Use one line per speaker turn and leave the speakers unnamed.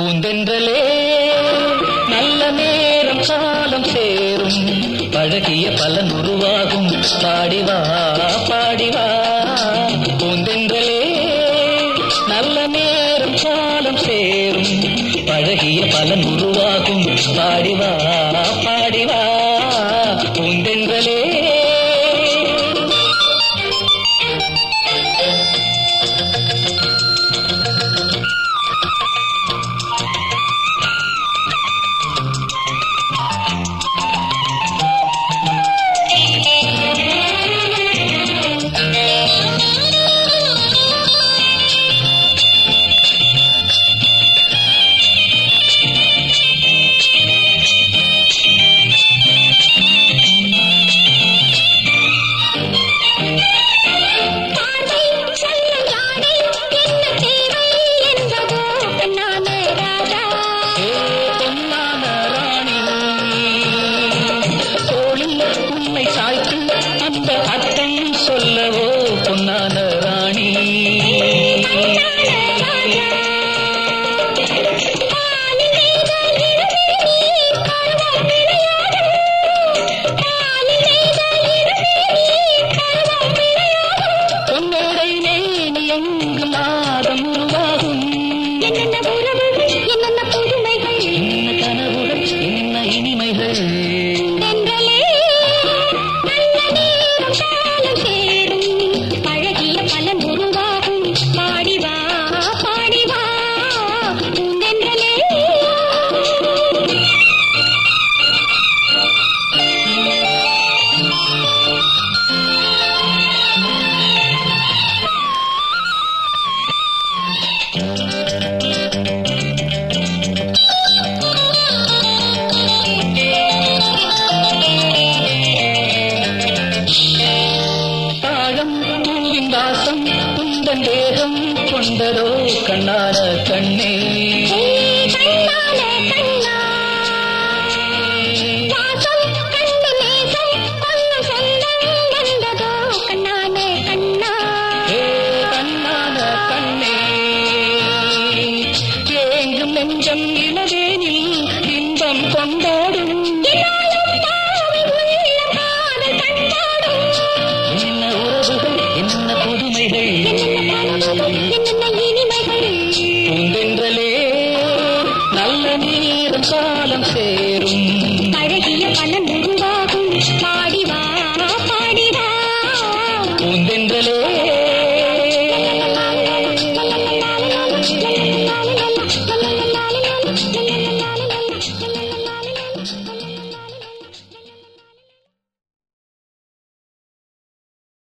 பூந்தென்றலே நல்ல நேரம் காலம் சேரும். பழகிய பலன் உருவாகும். பாடிவா பாடிவா பூந்தென்றலே நல்ல நேரம் காலம் சேரும். பழகிய பலன் உருவாகும். பாடிவா பாடிவா
என்னென்ன உறவுகள் என்னென்ன புதுமைகள்
என்ன கனவுகள் என்ன இனிமைகள். பூவின் வாசம் குந்தன் தேகம் கொண்டதோ கண்ணான கண்ணே. நெஞ்சம் இளவேனில் இன்பம் கொண்டாடும். காலம் சேரும்.